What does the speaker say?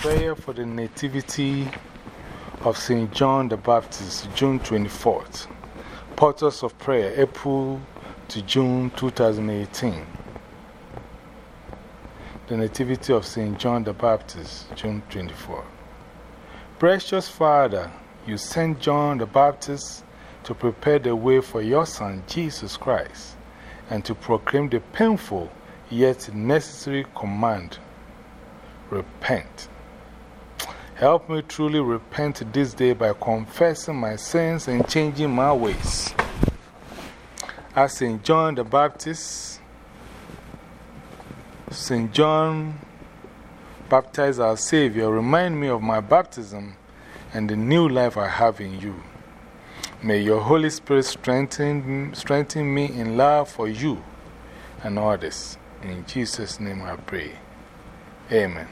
Prayer for the Nativity of St. John the Baptist, June 24th. Portals of Prayer, April to June 2018. The Nativity of St. John the Baptist, June 24th. Precious Father, you sent John the Baptist to prepare the way for your Son, Jesus Christ, and to proclaim the painful yet necessary command repent. Help me truly repent this day by confessing my sins and changing my ways. As St. John the Baptist, St. John baptized our Savior, remind me of my baptism and the new life I have in you. May your Holy Spirit strengthen, strengthen me in love for you and others. In Jesus' name I pray. Amen.